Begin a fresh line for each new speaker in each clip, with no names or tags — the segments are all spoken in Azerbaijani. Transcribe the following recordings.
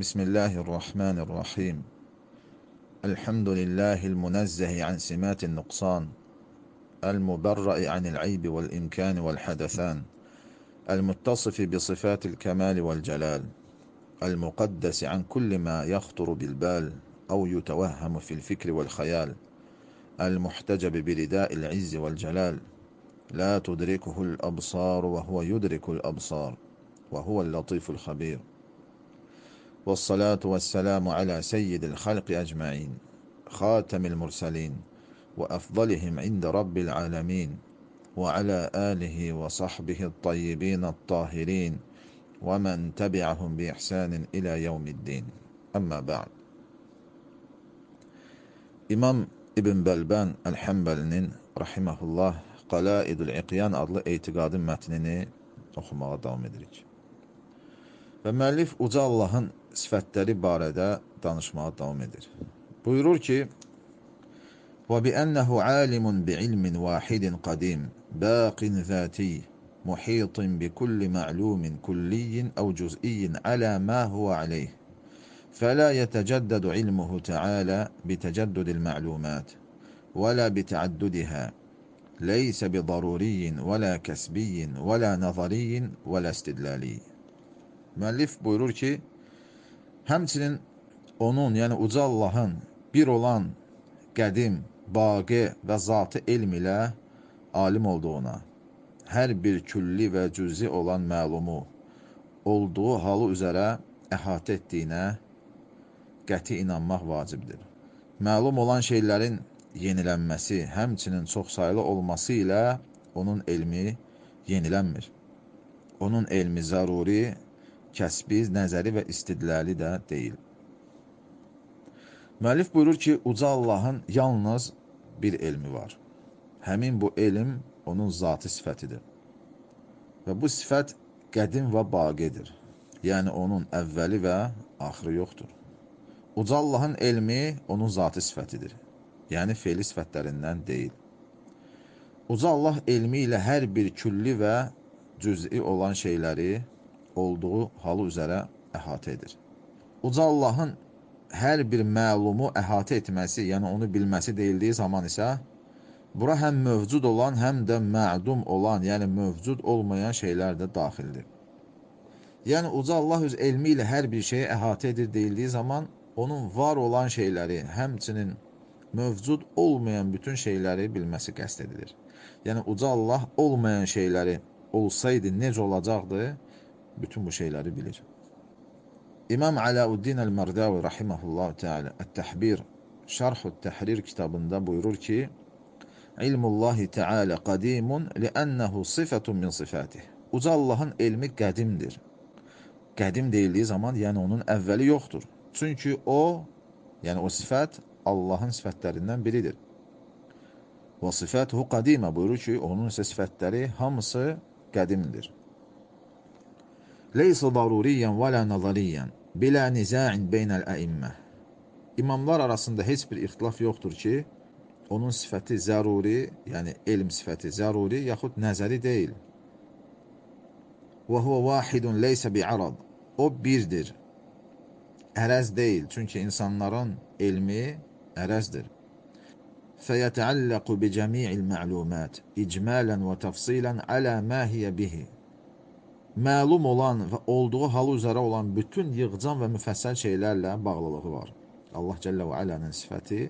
بسم الله الرحمن الرحيم الحمد لله المنزه عن سمات النقصان المبرأ عن العيب والإمكان والحدثان المتصف بصفات الكمال والجلال المقدس عن كل ما يخطر بالبال أو يتوهم في الفكر والخيال المحتجب برداء العز والجلال لا تدركه الأبصار وهو يدرك الأبصار وهو اللطيف الخبير والصلاة والسلام على سيد الخلق أجمعين خاتم المرسلين وأفضلهم عند رب العالمين وعلى آله وصحبه الطيبين الطاهرين ومن تبعهم بإحسان إلى يوم الدين أما بعد İmam İbn Bəlbən Əl-Həmbəlinin rahimehullah Qalaidul İqyan adlı etiqadın mətnini oxumağa davam edirik. Və müəllif uca Allahın sifətləri barədə danışmağa davam edir. Buyurur ki: "Və bi'annehu alimun bi'ilmin vahidin qadim, baqin zati, muhitin bi kulli ma'lumin kulliyyin aw cuz'iyyin ala ma huwa alayh." فلا يتجدد علمه تعالى بتجدد المعلومات ولا بتعددها ليس بضروري ولا كسبي ولا نظري ولا استدلالي Müəllif buyurur ki, həmçinin onun, yəni uca Allahın bir olan qədim, baqi və zatı elm ilə alim olduğuna, hər bir külli və cüzi olan məlumu olduğu halı üzərə əhatə etdiyinə qəti inanmaq vacibdir. Məlum olan şeylərin yenilənməsi, həmçinin çoxsaylı olması ilə onun elmi yenilənmir. Onun elmi zəruri, kəsbi, nəzəri və istidlali də deyil. Müəllif buyurur ki, uca Allahın yalnız bir elmi var. Həmin bu elm onun zatı sifətidir. Və bu sifət qədim və baqidir. Yəni onun əvvəli və axırı yoxdur. Uca Allahın elmi onun zatı sifətidir. Yəni feili sifətlərindən deyil. Uca Allah elmi ilə hər bir külli və cüz'i olan şeyləri olduğu halı üzərə əhatə edir. Uca Allahın hər bir məlumu əhatə etməsi, yəni onu bilməsi deyildiyi zaman isə, bura həm mövcud olan, həm də mədum olan, yəni mövcud olmayan şeylər də daxildir. Yəni, Uca Allah öz elmi ilə hər bir şeyi əhatə edir deyildiyi zaman, onun var olan şeyləri, həmçinin mövcud olmayan bütün şeyləri bilməsi qəst edilir. Yəni, Uca Allah olmayan şeyləri olsaydı necə olacaqdı, bütün bu şeyləri bilir. İmam Alauddin el-Merdavi rahimehullah teala Et-Tahbir Şerhut Tahrir kitabında buyurur ki: İlmullahi Teala qadimun li'annehu sıfatun min sifatih. Uca Allahın elmi qədimdir. Qədim deyildiyi zaman, yəni onun əvvəli yoxdur. Çünki o, yəni o sifət Allahın sifətlərindən biridir. Və sifatuhu qadimə buyurur ki, onun isə sifətləri hamısı qədimdir. Leysa daruriyyən və la nazariyyən bilə niza'in beynəl əimmə. İmamlar arasında heç bir ixtilaf yoxdur ki, onun sifəti zəruri, yəni elm sifəti zəruri, yaxud nəzəri deyil. Və huvə vahidun leysə bi'arad. O birdir. Ərəz deyil. Çünki insanların elmi ərəzdir. Fəyətəalləqu bi cəmi'il mə'lumat icmələn və təfsilən alə mə hiyə bihi məlum olan və olduğu halı üzərə olan bütün yığcam və müfəssəl şeylərlə bağlılığı var. Allah Cəllə və Alənin sifəti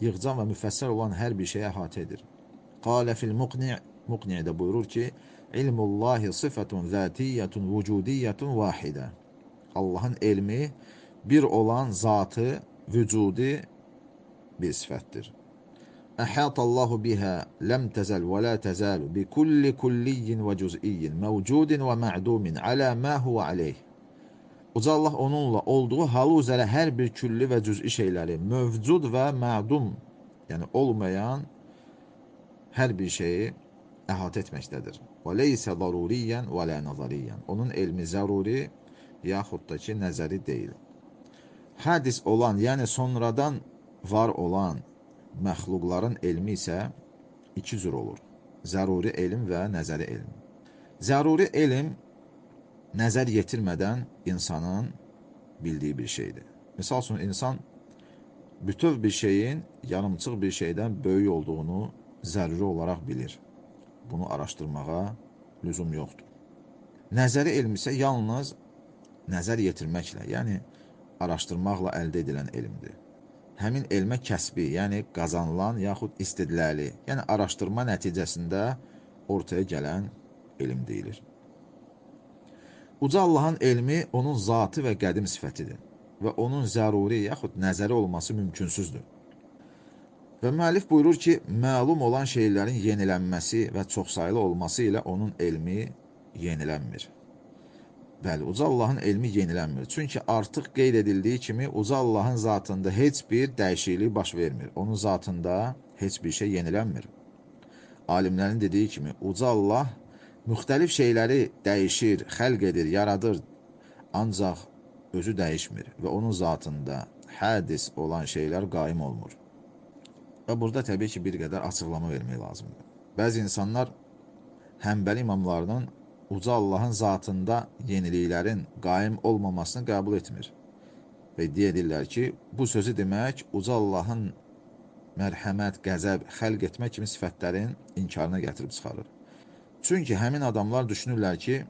yığcam və müfəssəl olan hər bir şeyə əhatə edir. Qalə fil muqni' muqni'də buyurur ki, İlmullahi sıfətun zətiyyətun vücudiyyətun vahidə. Allahın elmi bir olan zatı, vücudi bir sifətdir. Təzəl və la təzəlu bi kulli kulliyin və cüz'iyyin məvcudin və mə'dumin alə mə huvə aleyh. Uca Allah onunla olduğu halı üzərə hər bir külli və cüz'i şeyləri mövcud və mədum, yəni olmayan hər bir şeyi əhatə etməkdədir. Və leysə daruriyyən və lə nazariyyən. Onun elmi zəruri, yaxud da ki, nəzəri deyil. Hədis olan, yəni sonradan var olan, məxluqların elmi isə iki cür olur. Zəruri elm və nəzəri elm. Zəruri elm nəzər yetirmədən insanın bildiyi bir şeydir. Misal üçün, insan bütöv bir şeyin yarımçıq bir şeydən böyük olduğunu zəruri olaraq bilir. Bunu araşdırmağa lüzum yoxdur. Nəzəri elm isə yalnız nəzər yetirməklə, yəni araşdırmaqla əldə edilən elmdir. Həmin elmə kəsbi, yəni qazanılan yaxud istidləli, yəni araşdırma nəticəsində ortaya gələn elm deyilir. Uca Allahın elmi onun zatı və qədim sifətidir və onun zəruri yaxud nəzəri olması mümkünsüzdür. Və müəllif buyurur ki, məlum olan şeylərin yenilənməsi və çoxsaylı olması ilə onun elmi yenilənmir. Bəli, Uca Allahın elmi yenilənmir. Çünki artıq qeyd edildiyi kimi Uca Allahın zatında heç bir dəyişiklik baş vermir. Onun zatında heç bir şey yenilənmir. Alimlərin dediyi kimi Uca Allah müxtəlif şeyləri dəyişir, xəlq edir, yaradır. Ancaq özü dəyişmir və onun zatında hədis olan şeylər qaim olmur. Və burada təbii ki, bir qədər açıqlama vermək lazımdır. Bəzi insanlar həmbəli imamlarının uca Allahın zatında yeniliklərin qaim olmamasını qəbul etmir. Və deyirlər ki, bu sözü demək uca Allahın mərhəmət, qəzəb, xəlq etmə kimi sifətlərin inkarına gətirib çıxarır. Çünki həmin adamlar düşünürlər ki,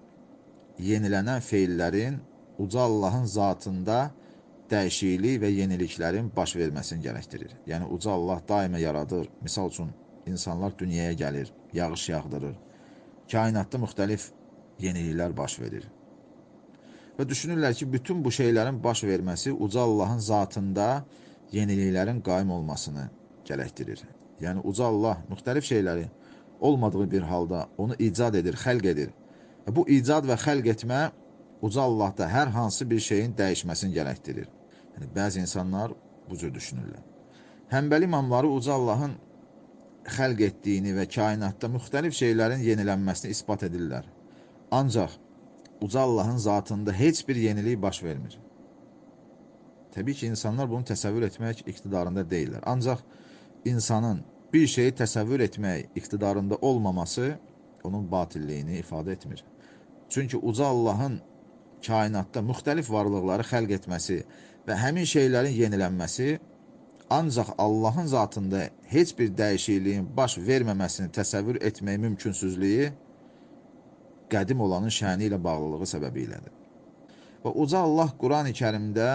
yenilənən feillərin uca Allahın zatında dəyişiklik və yeniliklərin baş verməsini gərəkdirir. Yəni, uca Allah daimə yaradır. Misal üçün, insanlar dünyaya gəlir, yağış yağdırır. Kainatda müxtəlif yeniliklər baş verir. Və düşünürlər ki, bütün bu şeylərin baş verməsi uca Allahın zatında yeniliklərin qaim olmasını gərəkdirir. Yəni, uca Allah müxtəlif şeyləri olmadığı bir halda onu icad edir, xəlq edir. Bu icad və xəlq etmə uca Allahda hər hansı bir şeyin dəyişməsini gərəkdirir. Yəni, bəzi insanlar bu cür düşünürlər. Həmbəli imamları uca Allahın xəlq etdiyini və kainatda müxtəlif şeylərin yenilənməsini ispat edirlər. Ancaq uca Allahın zatında heç bir yenilik baş vermir. Təbii ki, insanlar bunu təsəvvür etmək iqtidarında deyirlər. Ancaq insanın bir şeyi təsəvvür etmək iqtidarında olmaması onun batilliyini ifadə etmir. Çünki uca Allahın kainatda müxtəlif varlıqları xəlq etməsi və həmin şeylərin yenilənməsi ancaq Allahın zatında heç bir dəyişikliyin baş verməməsini təsəvvür etmək mümkünsüzlüyü qədim olanın şəni ilə bağlılığı səbəbi ilədir. Və uca Allah Quran-ı kərimdə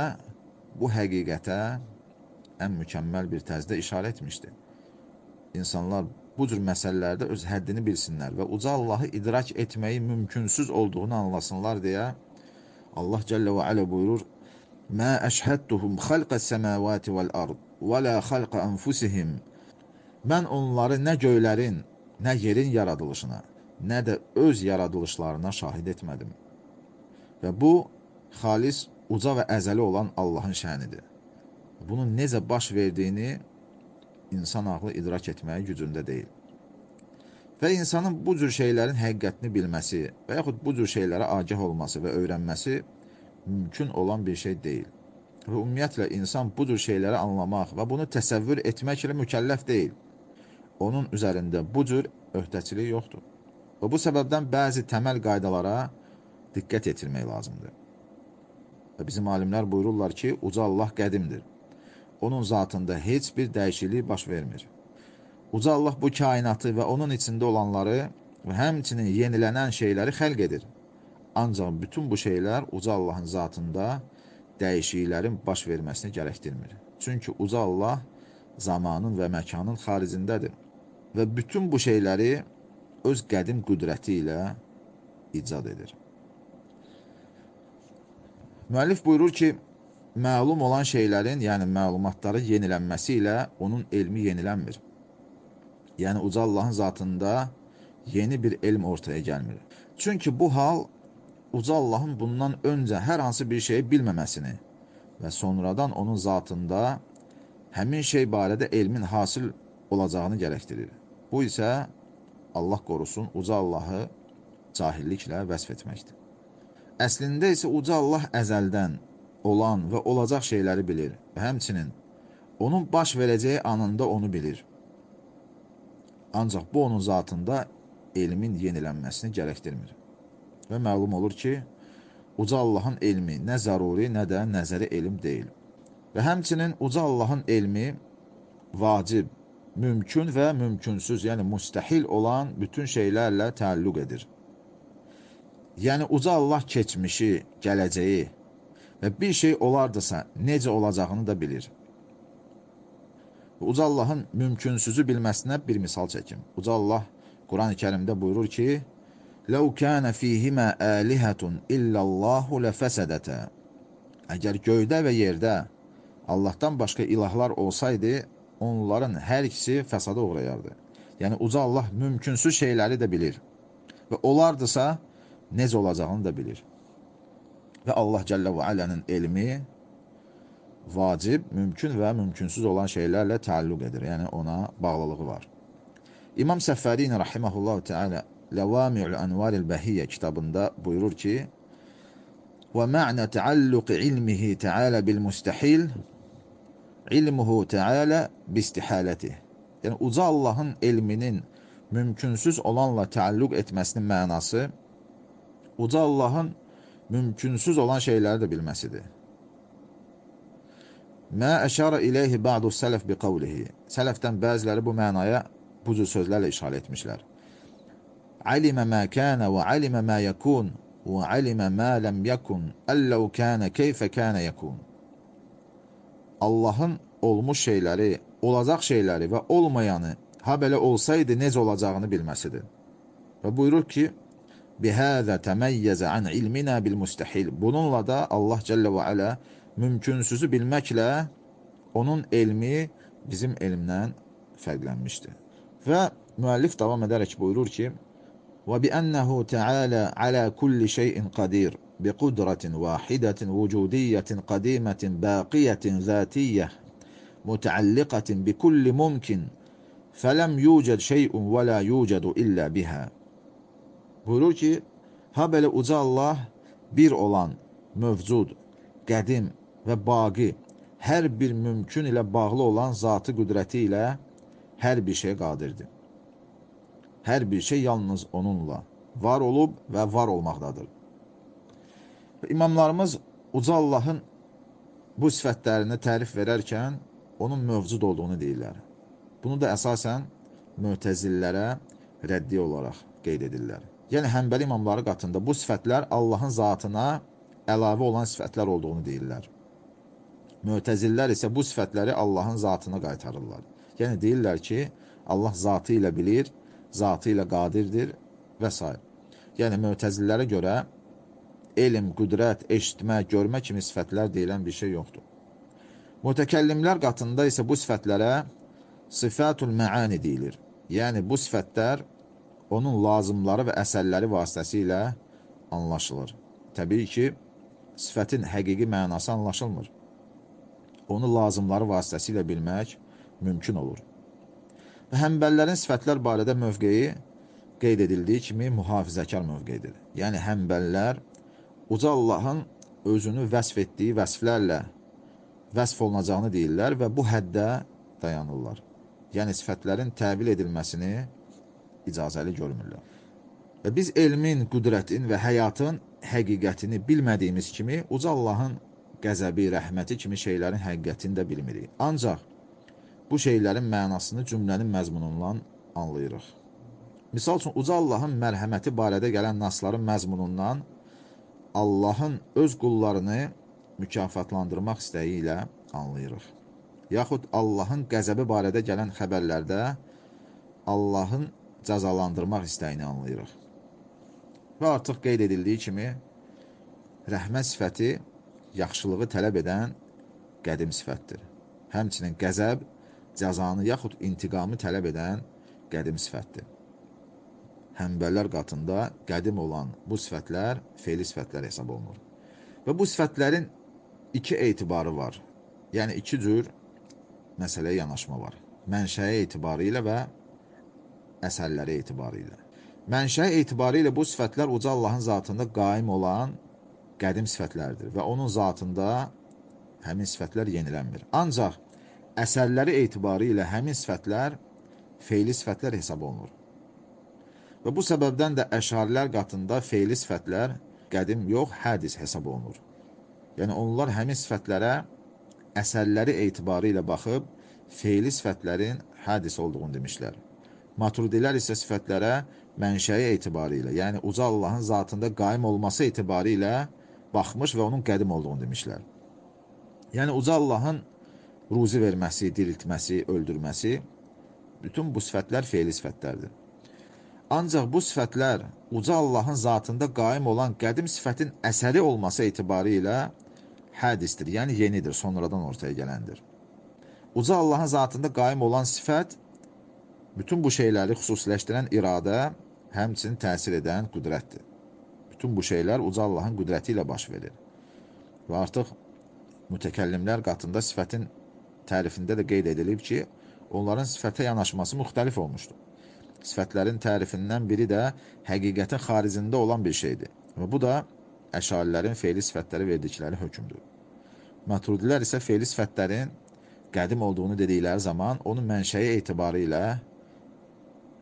bu həqiqətə ən mükəmməl bir təzdə işarə etmişdir insanlar bu cür məsələlərdə öz həddini bilsinlər və uca Allahı idrak etməyi mümkünsüz olduğunu anlasınlar deyə Allah Cəllə və Alə buyurur: "Mə əşhədtuhum xalqas semawati vel ard və la xalqa anfusihim." Mən onları nə göylərin, nə yerin yaradılışına, nə də öz yaradılışlarına şahid etmədim. Və bu xalis, uca və əzəli olan Allahın şənidir. Bunun necə baş verdiyini insan ağlı idrak etməyə gücündə deyil. Və insanın bu cür şeylərin həqiqətini bilməsi və yaxud bu cür şeylərə agah olması və öyrənməsi mümkün olan bir şey deyil. Və ümumiyyətlə, insan bu cür şeyləri anlamaq və bunu təsəvvür etməklə mükəlləf deyil. Onun üzərində bu cür öhdəçilik yoxdur. Və bu səbəbdən bəzi təməl qaydalara diqqət yetirmək lazımdır. Və bizim alimlər buyururlar ki, Uca Allah qədimdir onun zatında heç bir dəyişiklik baş vermir. Uca Allah bu kainatı və onun içində olanları və həmçinin yenilənən şeyləri xəlq edir. Ancaq bütün bu şeylər Uca Allahın zatında dəyişikliklərin baş verməsini gərəkdirmir. Çünki Uca Allah zamanın və məkanın xaricindədir və bütün bu şeyləri öz qədim qüdrəti ilə icad edir. Müəllif buyurur ki, məlum olan şeylərin, yəni məlumatları yenilənməsi ilə onun elmi yenilənmir. Yəni uca Allahın zatında yeni bir elm ortaya gəlmir. Çünki bu hal uca Allahın bundan öncə hər hansı bir şeyi bilməməsini və sonradan onun zatında həmin şey barədə elmin hasil olacağını gərəkdirir. Bu isə Allah qorusun uca Allahı cahilliklə vəsf etməkdir. Əslində isə uca Allah əzəldən olan və olacaq şeyləri bilir və həmçinin onun baş verəcəyi anında onu bilir. Ancaq bu onun zatında elmin yenilənməsini gərəkdirmir. Və məlum olur ki, uca Allahın elmi nə zəruri, nə də nəzəri elm deyil. Və həmçinin uca Allahın elmi vacib, mümkün və mümkünsüz, yəni müstəhil olan bütün şeylərlə təalluq edir. Yəni uca Allah keçmişi, gələcəyi və bir şey olardısa necə olacağını da bilir. Uca Allahın mümkünsüzü bilməsinə bir misal çəkim. Uca Allah Quran-ı Kərimdə buyurur ki: "Ləv kana fihima alihatun illallahu lafəsadata." Əgər göydə və yerdə Allahdan başqa ilahlar olsaydı, onların hər ikisi fəsada uğrayardı. Yəni uca Allah mümkünsüz şeyləri də bilir. Və olardısa necə olacağını da bilir. Və Allah Cəllə və Alənin elmi vacib, mümkün və mümkünsüz olan şeylərlə təalluq edir. Yəni ona bağlılığı var. İmam Səffərin rahimehullah Teala Ləvami'ul Anvaril Bəhiyyə kitabında buyurur ki: "Və ma'na ta'alluq ilmihi Teala bil mustahil ilmuhu Teala bistihaleti." Yəni uca Allahın elminin mümkünsüz olanla təalluq etməsinin mənası uca Allahın mümkünsüz olan şeyləri də bilməsidir. Mə əşara iləyhi ba'du sələf bi qavlihi. Sələfdən bəziləri bu mənaya bu cür sözlərlə işarə etmişlər. Alimə mə kənə və alimə mə yəkun və alimə mə ləm yəkun əlləv kənə keyfə kənə yəkun. Allahın olmuş şeyləri, olacaq şeyləri və olmayanı ha belə olsaydı necə olacağını bilməsidir. Və buyurur ki, Bihəzə təməyyəzə ən ilminə bil müstəhil. Bununla da Allah Cəllə və Alə mümkünsüzü bilməklə onun elmi bizim elmdən fərqlənmişdir. Və müəllif davam edərək buyurur ki, və bi ənəhu təalə alə kulli vahidatin vücudiyyətin qadimətin baqiyyətin zətiyyə mütəalliqətin bi kulli mumkin fələm yucəd şeyun və la yucədu illə bihə. Buyurur ki, ha belə uca Allah bir olan, mövcud, qədim və baqi, hər bir mümkün ilə bağlı olan zatı qüdrəti ilə hər bir şey qadirdir. Hər bir şey yalnız onunla var olub və var olmaqdadır. İmamlarımız uca Allahın bu sifətlərini tərif verərkən onun mövcud olduğunu deyirlər. Bunu da əsasən mötəzillərə rəddi olaraq qeyd edirlər. Yəni həmbəli imamları qatında bu sifətlər Allahın zatına əlavə olan sifətlər olduğunu deyirlər. Mötəzillər isə bu sifətləri Allahın zatına qaytarırlar. Yəni deyirlər ki, Allah zatı ilə bilir, zatı ilə qadirdir və s. Yəni mötəzillərə görə elm, qüdrət, eşitmə, görmə kimi sifətlər deyilən bir şey yoxdur. Mütəkəllimlər qatında isə bu sifətlərə sifatul məani deyilir. Yəni bu sifətlər onun lazımları və əsərləri vasitəsilə anlaşılır. Təbii ki, sifətin həqiqi mənası anlaşılmır. Onu lazımları vasitəsilə bilmək mümkün olur. Və həmbəllərin sifətlər barədə mövqeyi qeyd edildiyi kimi mühafizəkar mövqeyidir. Yəni həmbəllər uca Allahın özünü vəsf etdiyi vəsflərlə vəsf olunacağını deyirlər və bu həddə dayanırlar. Yəni sifətlərin təbil edilməsini icazəli görmürlər. Və biz elmin, qüdrətin və həyatın həqiqətini bilmədiyimiz kimi, uca Allahın qəzəbi, rəhməti kimi şeylərin həqiqətini də bilmirik. Ancaq bu şeylərin mənasını cümlənin məzmunundan anlayırıq. Misal üçün, uca Allahın mərhəməti barədə gələn nasların məzmunundan Allahın öz qullarını mükafatlandırmaq istəyi ilə anlayırıq. Yaxud Allahın qəzəbi barədə gələn xəbərlərdə Allahın cəzalandırmaq istəyini anlayırıq. Və artıq qeyd edildiyi kimi, rəhmət sifəti yaxşılığı tələb edən qədim sifətdir. Həmçinin qəzəb, cəzanı yaxud intiqamı tələb edən qədim sifətdir. Həmbəllər qatında qədim olan bu sifətlər feili sifətlər hesab olunur. Və bu sifətlərin iki etibarı var. Yəni iki cür məsələyə yanaşma var. Mənşəyə etibarı ilə və əsərləri etibarı ilə. Mənşə etibarı ilə bu sifətlər uca Allahın zatında qaim olan qədim sifətlərdir və onun zatında həmin sifətlər yenilənmir. Ancaq əsərləri etibarı ilə həmin sifətlər feili sifətlər hesab olunur. Və bu səbəbdən də əşarilər qatında feili sifətlər qədim yox, hədis hesab olunur. Yəni onlar həmin sifətlərə əsərləri etibarı ilə baxıb feili sifətlərin hədis olduğunu demişlər. Maturidilər isə sifətlərə mənşəyi etibarı ilə, yəni uca Allahın zatında qaim olması etibarı ilə baxmış və onun qədim olduğunu demişlər. Yəni uca Allahın ruzi verməsi, diriltməsi, öldürməsi bütün bu sifətlər feili sifətlərdir. Ancaq bu sifətlər uca Allahın zatında qaim olan qədim sifətin əsəri olması etibarı ilə hədisdir, yəni yenidir, sonradan ortaya gələndir. Uca Allahın zatında qaim olan sifət bütün bu şeyləri xüsusiləşdirən iradə, həmçinin təsir edən qüdrətdir. Bütün bu şeylər uca Allahın qüdrəti ilə baş verir. Və artıq mütəkəllimlər qatında sifətin tərifində də qeyd edilib ki, onların sifətə yanaşması müxtəlif olmuşdur. Sifətlərin tərifindən biri də həqiqətin xaricində olan bir şeydir. Və bu da əşarilərin feili sifətləri verdikləri hökmdür. Maturidilər isə feili sifətlərin qədim olduğunu dedikləri zaman onun mənşəyi etibarı ilə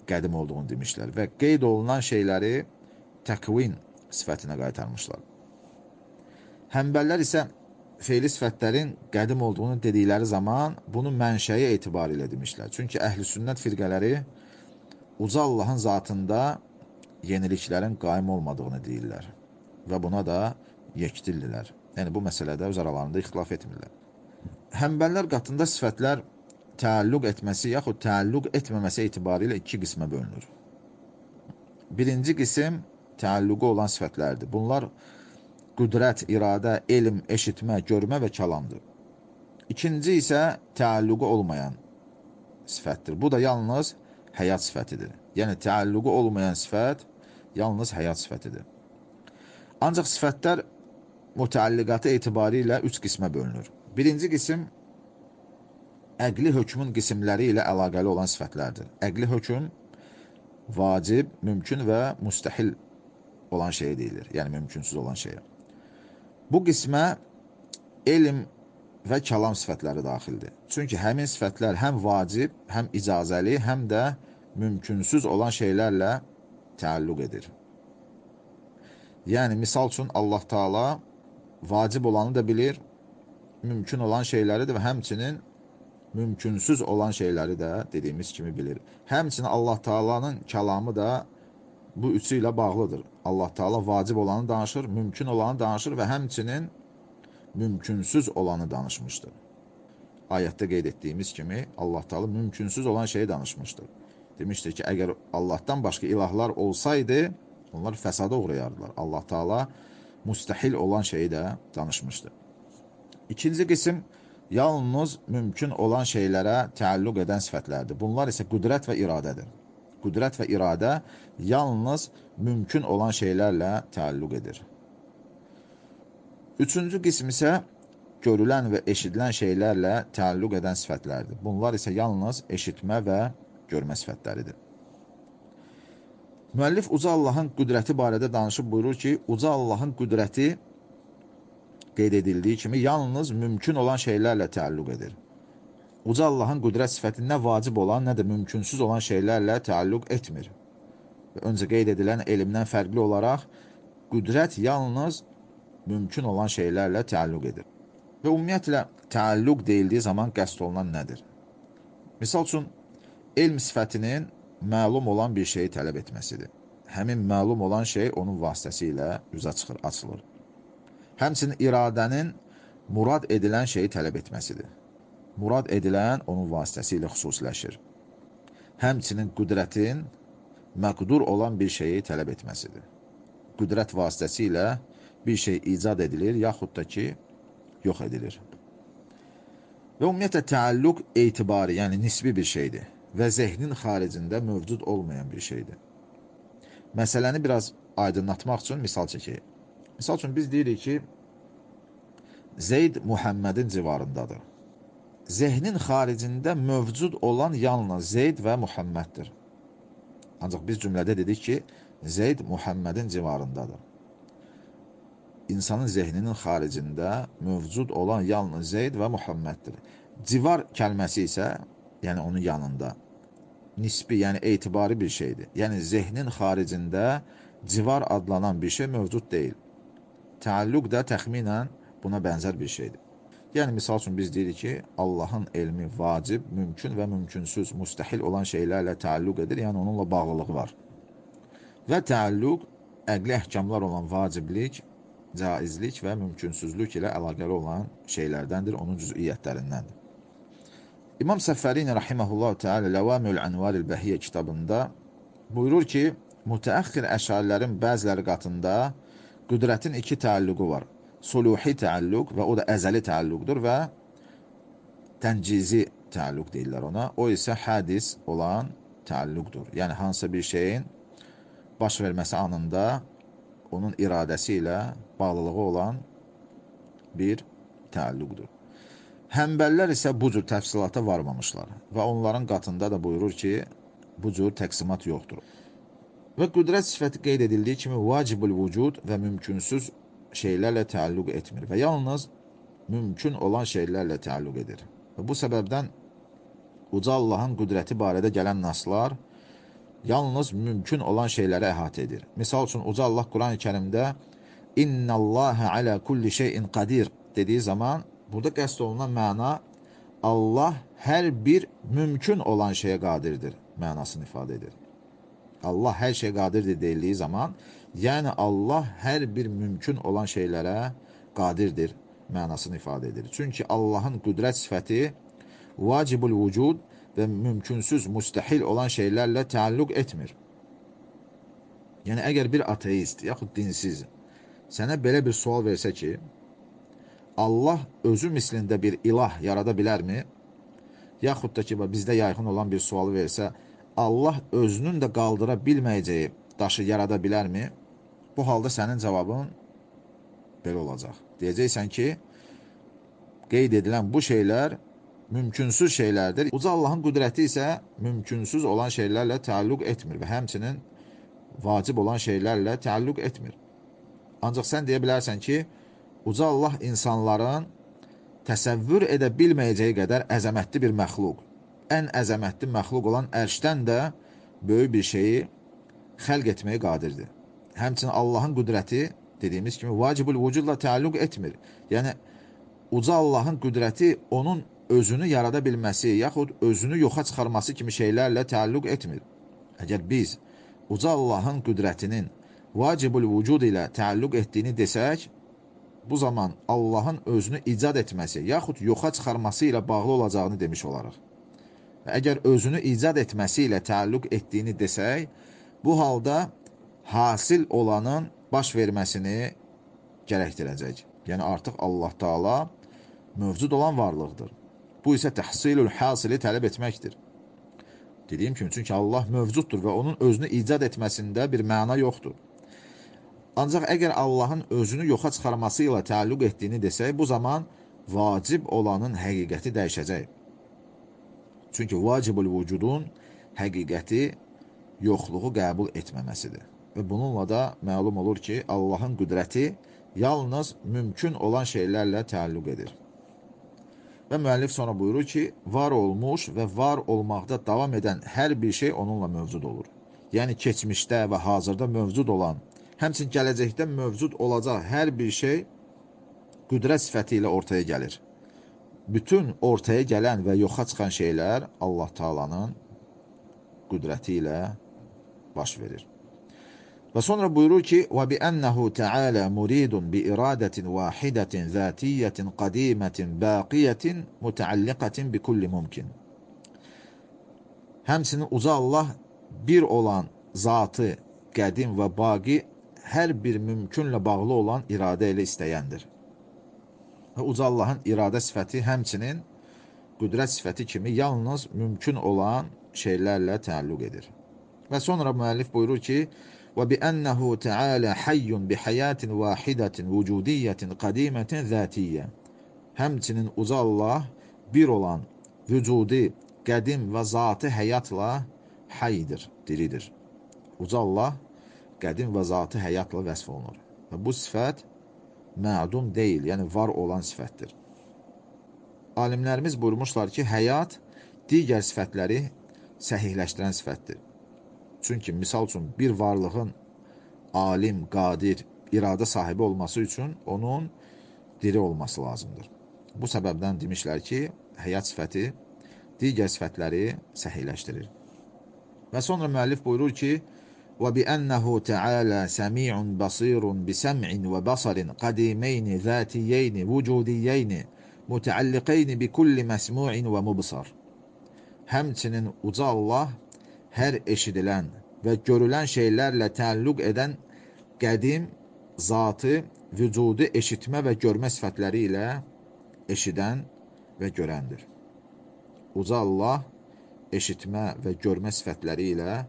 qədim olduğunu demişlər və qeyd olunan şeyləri təqvin sifətinə qaytarmışlar. Həmbəllər isə feili sifətlərin qədim olduğunu dedikləri zaman bunu mənşəyi etibarı ilə demişlər. Çünki əhl-i sünnət firqələri uca Allahın zatında yeniliklərin qaim olmadığını deyirlər və buna da yekdillilər. Yəni, bu məsələdə öz aralarında ixtilaf etmirlər. Həmbəllər qatında sifətlər təalluq etməsi yaxud təalluq etməməsi etibarı ilə iki qismə bölünür. Birinci qism təalluqu olan sifətlərdir. Bunlar qüdrət, iradə, elm, eşitmə, görmə və kəlamdır. İkinci isə təalluqu olmayan sifətdir. Bu da yalnız həyat sifətidir. Yəni, təalluqu olmayan sifət yalnız həyat sifətidir. Ancaq sifətlər mütəalliqatı etibarı ilə üç qismə bölünür. Birinci qism əqli hökmün qismləri ilə əlaqəli olan sifətlərdir. Əqli hökm vacib, mümkün və müstəhil olan şeyə deyilir, yəni mümkünsüz olan şeyə. Bu qismə elm və kəlam sifətləri daxildir. Çünki həmin sifətlər həm vacib, həm icazəli, həm də mümkünsüz olan şeylərlə təalluq edir. Yəni, misal üçün, Allah Taala vacib olanı da bilir, mümkün olan şeyləri də və həmçinin mümkünsüz olan şeyləri də dediyimiz kimi bilir. Həmçinin Allah Taalanın kəlamı da bu üçü ilə bağlıdır. Allah Taala vacib olanı danışır, mümkün olanı danışır və həmçinin mümkünsüz olanı danışmışdır. Ayətdə qeyd etdiyimiz kimi Allah Taala mümkünsüz olan şeyi danışmışdır. Demişdir ki, əgər Allahdan başqa ilahlar olsaydı, onlar fəsada uğrayardılar. Allah Taala müstəhil olan şeyi də danışmışdır. İkinci qism yalnız mümkün olan şeylərə təalluq edən sifətlərdir. Bunlar isə qüdrət və iradədir. Qüdrət və iradə yalnız mümkün olan şeylərlə təalluq edir. Üçüncü qism isə görülən və eşidilən şeylərlə təalluq edən sifətlərdir. Bunlar isə yalnız eşitmə və görmə sifətləridir. Müəllif Uca Allahın qüdrəti barədə danışıb buyurur ki, Uca Allahın qüdrəti qeyd edildiyi kimi yalnız mümkün olan şeylərlə təalluq edir. Uca Allahın qüdrət sifəti nə vacib olan, nə də mümkünsüz olan şeylərlə təalluq etmir. Öncə qeyd edilən elmdən fərqli olaraq qüdrət yalnız mümkün olan şeylərlə təalluq edir. Və ümumiyyətlə təalluq deyildiyi zaman qəsd olunan nədir? Misal üçün, elm sifətinin məlum olan bir şeyi tələb etməsidir. Həmin məlum olan şey onun vasitəsilə üzə çıxır, açılır. Həmçinin iradənin murad edilən şeyi tələb etməsidir. Murad edilən onun vasitəsilə xüsusiləşir. Həmçinin qüdrətin məqdur olan bir şeyi tələb etməsidir. Qüdrət vasitəsilə bir şey icad edilir, yaxud da ki, yox edilir. Və ümumiyyətlə, təalluq etibarı, yəni nisbi bir şeydir və zehnin xaricində mövcud olmayan bir şeydir. Məsələni biraz aydınlatmaq üçün misal çəkək. Misal üçün, biz deyirik ki, Zeyd Muhammedin civarındadır. Zehnin xaricində mövcud olan yalnız Zeyd və Muhammeddir. Ancaq biz cümlədə dedik ki, Zeyd Muhammedin civarındadır. İnsanın zehninin xaricində mövcud olan yalnız Zeyd və Muhammeddir. Civar kəlməsi isə, yəni onun yanında, nisbi, yəni etibari bir şeydir. Yəni zehnin xaricində civar adlanan bir şey mövcud deyil. təalluq da təxminən buna bənzər bir şeydir. Yəni, misal üçün biz deyirik ki, Allahın elmi vacib, mümkün və mümkünsüz, müstəhil olan şeylərlə təalluq edir, yəni onunla bağlılığı var. Və təalluq əqli əhkamlar olan vaciblik, caizlik və mümkünsüzlük ilə əlaqəli olan şeylərdəndir, onun cüz'iyyətlərindəndir. İmam Səfərini rahimehullah Teala Ləvamül Anvaril Bəhiyyə kitabında buyurur ki, mütəəxxir əşarilərin bəziləri qatında qüdrətin iki təalluqu var. Suluhi təalluq və o da əzəli təalluqdur və təncizi təalluq deyirlər ona. O isə hədis olan təalluqdur. Yəni, hansısa bir şeyin baş verməsi anında onun iradəsi ilə bağlılığı olan bir təalluqdur. Həmbəllər isə bu cür təfsilata varmamışlar və onların qatında da buyurur ki, bu cür təqsimat yoxdur. Və qüdrət sifəti qeyd edildiyi kimi vacibul vücud və mümkünsüz şeylərlə təalluq etmir və yalnız mümkün olan şeylərlə təalluq edir. Və bu səbəbdən uca Allahın qüdrəti barədə gələn naslar yalnız mümkün olan şeyləri əhatə edir. Misal üçün, uca Allah Quran-ı kərimdə İnnəlləhə alə kulli şeyin qadir dediyi zaman Burada qəsd olunan məna Allah hər bir mümkün olan şeyə qadirdir mənasını ifadə edir. Allah hər şeyə qadirdir deyildiyi zaman, yəni Allah hər bir mümkün olan şeylərə qadirdir mənasını ifadə edir. Çünki Allahın qüdrət sifəti vacibul vücud və mümkünsüz, müstəhil olan şeylərlə təalluq etmir. Yəni, əgər bir ateist, yaxud dinsiz sənə belə bir sual versə ki, Allah özü mislində bir ilah yarada bilərmi? Yaxud da ki, bizdə yayğın olan bir sualı versə, Allah özünün də qaldıra bilməyəcəyi daşı yarada bilərmi? Bu halda sənin cavabın belə olacaq. Deyəcəksən ki, qeyd edilən bu şeylər mümkünsüz şeylərdir. Uca Allahın qüdrəti isə mümkünsüz olan şeylərlə təalluq etmir və həmçinin vacib olan şeylərlə təalluq etmir. Ancaq sən deyə bilərsən ki, Uca Allah insanların təsəvvür edə bilməyəcəyi qədər əzəmətli bir məxluq, ən əzəmətli məxluq olan ərşdən də böyük bir şeyi xəlq etməyə qadirdir. Həmçinin Allahın qüdrəti, dediyimiz kimi, vacibul vücudla təalluq etmir. Yəni, uca Allahın qüdrəti onun özünü yarada bilməsi, yaxud özünü yoxa çıxarması kimi şeylərlə təalluq etmir. Əgər biz uca Allahın qüdrətinin vacibul vücud ilə təalluq etdiyini desək, bu zaman Allahın özünü icad etməsi, yaxud yoxa çıxarması ilə bağlı olacağını demiş olaraq. Və əgər özünü icad etməsi ilə təalluq etdiyini desək, bu halda hasil olanın baş verməsini gərəkdirəcək. Yəni, artıq Allah Taala mövcud olan varlıqdır. Bu isə təhsilül hasili tələb etməkdir. Dediyim kimi, çünki Allah mövcuddur və onun özünü icad etməsində bir məna yoxdur. Ancaq əgər Allahın özünü yoxa çıxarması ilə təalluq etdiyini desək, bu zaman vacib olanın həqiqəti dəyişəcək. Çünki vacibul vücudun həqiqəti yoxluğu qəbul etməməsidir. Və bununla da məlum olur ki, Allahın qüdrəti yalnız mümkün olan şeylərlə təalluq edir. Və müəllif sonra buyurur ki, var olmuş və var olmaqda davam edən hər bir şey onunla mövcud olur. Yəni, keçmişdə və hazırda mövcud olan həmçin gələcəkdə mövcud olacaq hər bir şey qüdrət sifəti ilə ortaya gəlir. Bütün ortaya gələn və yoxa çıxan şeylər Allah Taalanın qüdrəti ilə baş verir. Və sonra buyurur ki: "Və bi ennehu Teala muridun bi iradətin vahidatin zatiyyətin qadimətin baqiyyətin mutaalliqatin bi kulli mumkin." Həmçinin uca Allah bir olan zatı qədim və baqi hər bir mümkünlə bağlı olan iradə ilə istəyəndir. Və uca Allahın iradə sifəti həmçinin qüdrət sifəti kimi yalnız mümkün olan şeylərlə təalluq edir. Və sonra müəllif buyurur ki, Teala hayyun bi hayatin vahidatin vücudiyyətin qadimətin zətiyyə. Həmçinin uca Allah bir olan vücudi, qədim və zatı həyatla haydır, diridir. Uca Allah qədim və zatı həyatla vəsf olunur. Və bu sifət mədum deyil, yəni var olan sifətdir. Alimlərimiz buyurmuşlar ki, həyat digər sifətləri səhihləşdirən sifətdir. Çünki, misal üçün, bir varlığın alim, qadir, iradə sahibi olması üçün onun diri olması lazımdır. Bu səbəbdən demişlər ki, həyat sifəti digər sifətləri səhiləşdirir. Və sonra müəllif buyurur ki, وبأنه تعالى سميع بصير بسمع وبصر قديمين ذاتيين وجوديين متعلقين بكل مسموع ومبصر Həmçinin uca Allah hər eşidilən və görülən şeylərlə təalluq edən qədim zatı, vücudu eşitmə və görmə sifətləri ilə eşidən və görəndir. Uca Allah eşitmə və görmə sifətləri ilə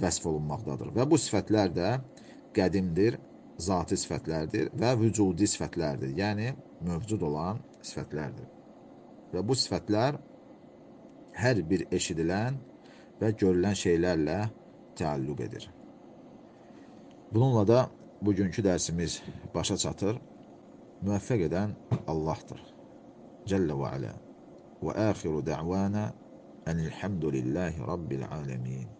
vəsf olunmaqdadır. Və bu sifətlər də qədimdir, zati sifətlərdir və vücudi sifətlərdir. Yəni, mövcud olan sifətlərdir. Və bu sifətlər hər bir eşidilən və görülən şeylərlə təalluq edir. Bununla da bugünkü dərsimiz başa çatır. Müvəffəq edən Allahdır. Cəllə və alə. Və əxiru də'vana ənilhamdülillahi rabbil aləmin.